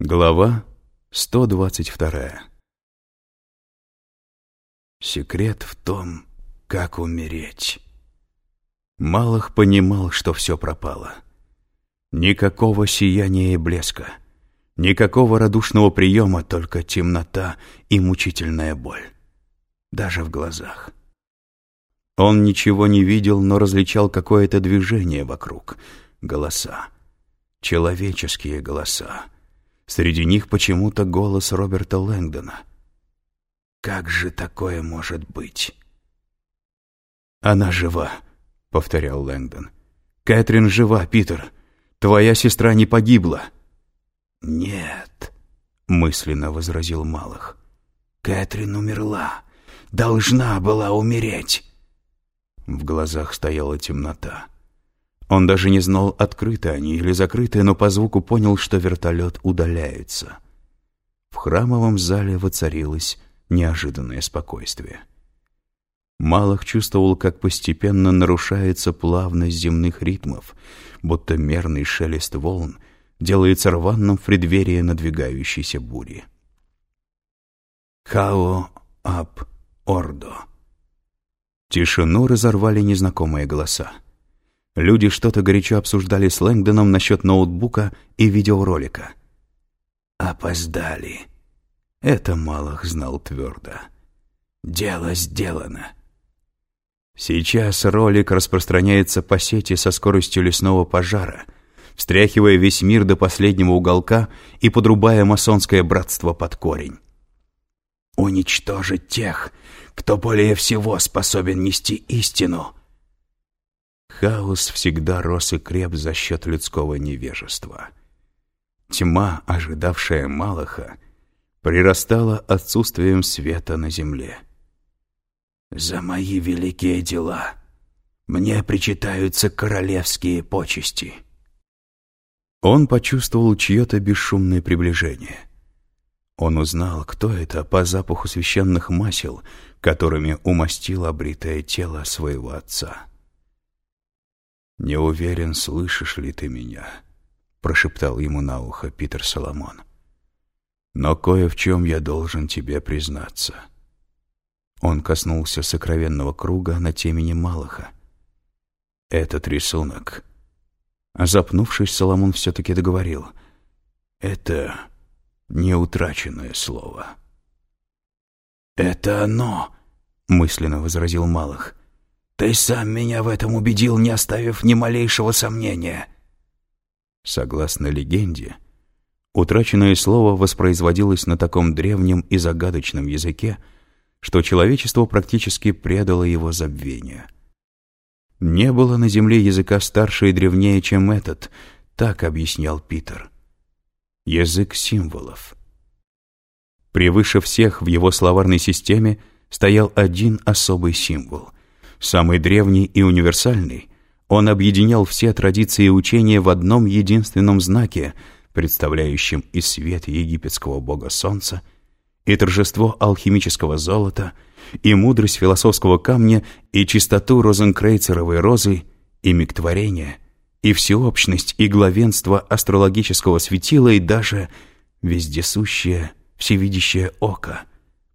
Глава 122 Секрет в том, как умереть. Малых понимал, что все пропало. Никакого сияния и блеска, никакого радушного приема, только темнота и мучительная боль. Даже в глазах. Он ничего не видел, но различал какое-то движение вокруг. Голоса. Человеческие голоса Среди них почему-то голос Роберта Лэнгдона. «Как же такое может быть?» «Она жива», — повторял Лэнгдон. «Кэтрин жива, Питер. Твоя сестра не погибла». «Нет», — мысленно возразил Малых. «Кэтрин умерла. Должна была умереть». В глазах стояла темнота. Он даже не знал, открыты они или закрыты, но по звуку понял, что вертолет удаляется. В храмовом зале воцарилось неожиданное спокойствие. Малых чувствовал, как постепенно нарушается плавность земных ритмов, будто мерный шелест волн делается рваным в преддверии надвигающейся бури. «Хао ап ордо». Тишину разорвали незнакомые голоса. Люди что-то горячо обсуждали с Лэнгдоном насчет ноутбука и видеоролика. «Опоздали». Это Малых знал твердо. «Дело сделано». Сейчас ролик распространяется по сети со скоростью лесного пожара, встряхивая весь мир до последнего уголка и подрубая масонское братство под корень. «Уничтожить тех, кто более всего способен нести истину», Хаос всегда рос и креп за счет людского невежества. Тьма, ожидавшая Малаха, прирастала отсутствием света на земле. «За мои великие дела мне причитаются королевские почести». Он почувствовал чье-то бесшумное приближение. Он узнал, кто это по запаху священных масел, которыми умастил обритое тело своего отца. «Не уверен, слышишь ли ты меня», — прошептал ему на ухо Питер Соломон. «Но кое в чем я должен тебе признаться». Он коснулся сокровенного круга на темени Малаха. «Этот рисунок...» Запнувшись, Соломон все-таки договорил. «Это неутраченное слово». «Это оно», — мысленно возразил Малах. Ты сам меня в этом убедил, не оставив ни малейшего сомнения. Согласно легенде, утраченное слово воспроизводилось на таком древнем и загадочном языке, что человечество практически предало его забвению. Не было на земле языка старше и древнее, чем этот, так объяснял Питер. Язык символов. Превыше всех в его словарной системе стоял один особый символ — Самый древний и универсальный, он объединял все традиции и учения в одном единственном знаке, представляющем и свет египетского бога солнца, и торжество алхимического золота, и мудрость философского камня, и чистоту розенкрейцеровой розы, и миг творения, и всеобщность и главенство астрологического светила, и даже вездесущее, всевидящее око,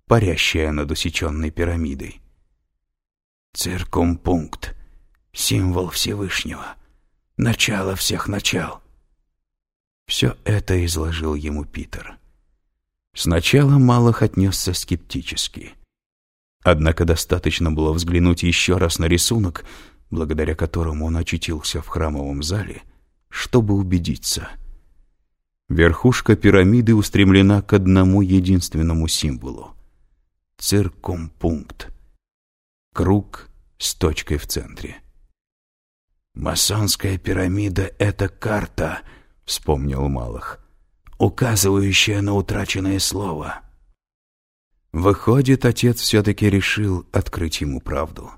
парящее над усеченной пирамидой. Циркумпункт. Символ Всевышнего. Начало всех начал. Все это изложил ему Питер. Сначала Малых отнесся скептически. Однако достаточно было взглянуть еще раз на рисунок, благодаря которому он очутился в храмовом зале, чтобы убедиться. Верхушка пирамиды устремлена к одному единственному символу — циркумпункт круг с точкой в центре. «Масонская пирамида — это карта», — вспомнил Малых, указывающая на утраченное слово. Выходит, отец все-таки решил открыть ему правду.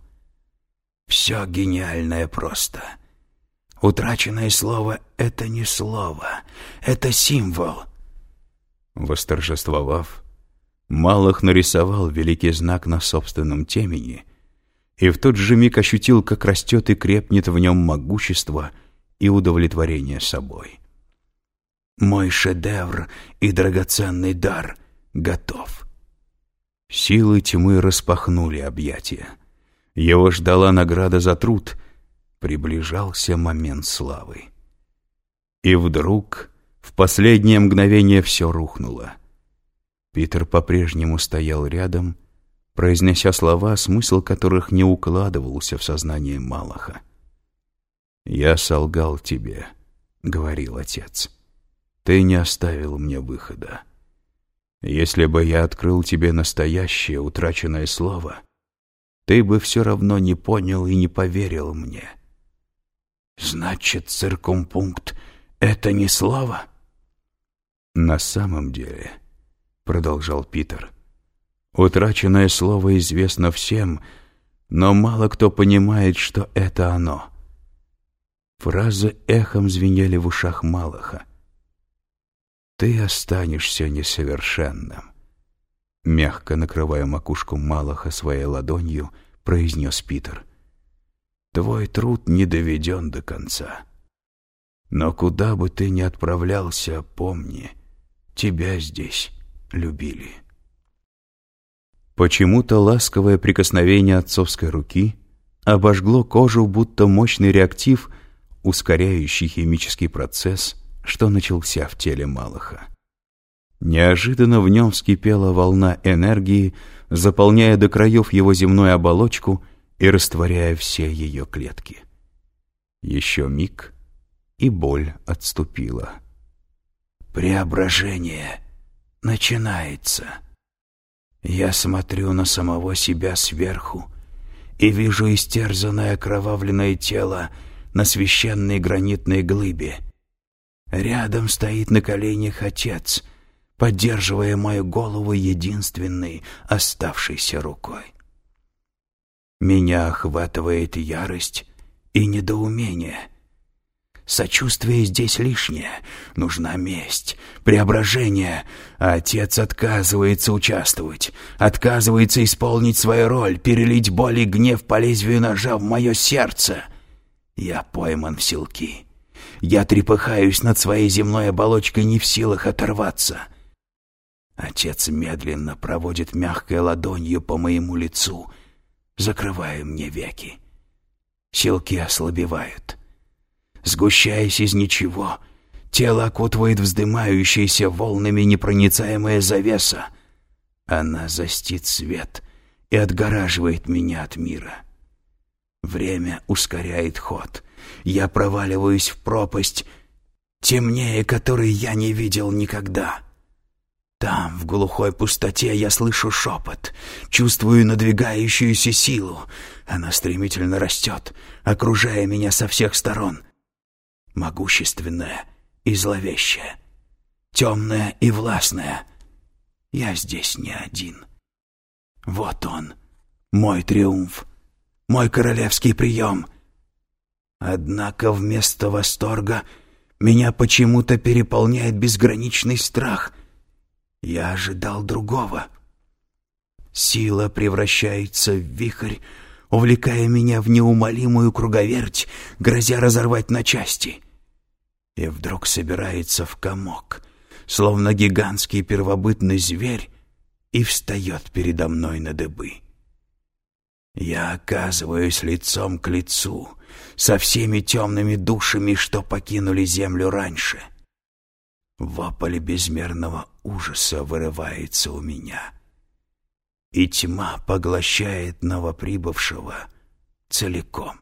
«Все гениальное просто. Утраченное слово — это не слово, это символ». Восторжествовав, Малых нарисовал великий знак на собственном темени — и в тот же миг ощутил, как растет и крепнет в нем могущество и удовлетворение собой. Мой шедевр и драгоценный дар готов. Силы тьмы распахнули объятия. Его ждала награда за труд. Приближался момент славы. И вдруг в последнее мгновение все рухнуло. Питер по-прежнему стоял рядом, произнеся слова, смысл которых не укладывался в сознание Малаха. «Я солгал тебе», — говорил отец. «Ты не оставил мне выхода. Если бы я открыл тебе настоящее утраченное слово, ты бы все равно не понял и не поверил мне». «Значит, циркумпункт — это не слава?» «На самом деле», — продолжал Питер, — «утраченное слово известно всем, но мало кто понимает, что это оно». Фразы эхом звенели в ушах Малаха. «Ты останешься несовершенным», — мягко накрывая макушку Малаха своей ладонью, произнес Питер. «Твой труд не доведен до конца. Но куда бы ты ни отправлялся, помни — Тебя здесь любили. Почему-то ласковое прикосновение отцовской руки обожгло кожу, будто мощный реактив, ускоряющий химический процесс, что начался в теле Малаха. Неожиданно в нем вскипела волна энергии, заполняя до краев его земную оболочку и растворяя все ее клетки. Еще миг, и боль отступила. Преображение начинается. Я смотрю на самого себя сверху и вижу истерзанное окровавленное тело на священной гранитной глыбе. Рядом стоит на коленях отец, поддерживая мою голову единственной оставшейся рукой. Меня охватывает ярость и недоумение. Сочувствие здесь лишнее. Нужна месть, преображение. А отец отказывается участвовать, отказывается исполнить свою роль, перелить боль и гнев по лезвию ножа в мое сердце. Я пойман в силки. Я трепыхаюсь над своей земной оболочкой, не в силах оторваться. Отец медленно проводит мягкой ладонью по моему лицу, закрывая мне веки. Силки ослабевают. Сгущаясь из ничего, тело окутывает вздымающаяся волнами непроницаемая завеса. Она застит свет и отгораживает меня от мира. Время ускоряет ход. Я проваливаюсь в пропасть, темнее которой я не видел никогда. Там, в глухой пустоте, я слышу шепот, чувствую надвигающуюся силу. Она стремительно растет, окружая меня со всех сторон — могущественная и зловещая, темная и властная. Я здесь не один. Вот он, мой триумф, мой королевский прием. Однако вместо восторга меня почему-то переполняет безграничный страх. Я ожидал другого. Сила превращается в вихрь, увлекая меня в неумолимую круговерть, грозя разорвать на части. И вдруг собирается в комок, словно гигантский первобытный зверь, и встает передо мной на дыбы. Я оказываюсь лицом к лицу со всеми темными душами, что покинули землю раньше. Вопль безмерного ужаса вырывается у меня — и тьма поглощает новоприбывшего целиком.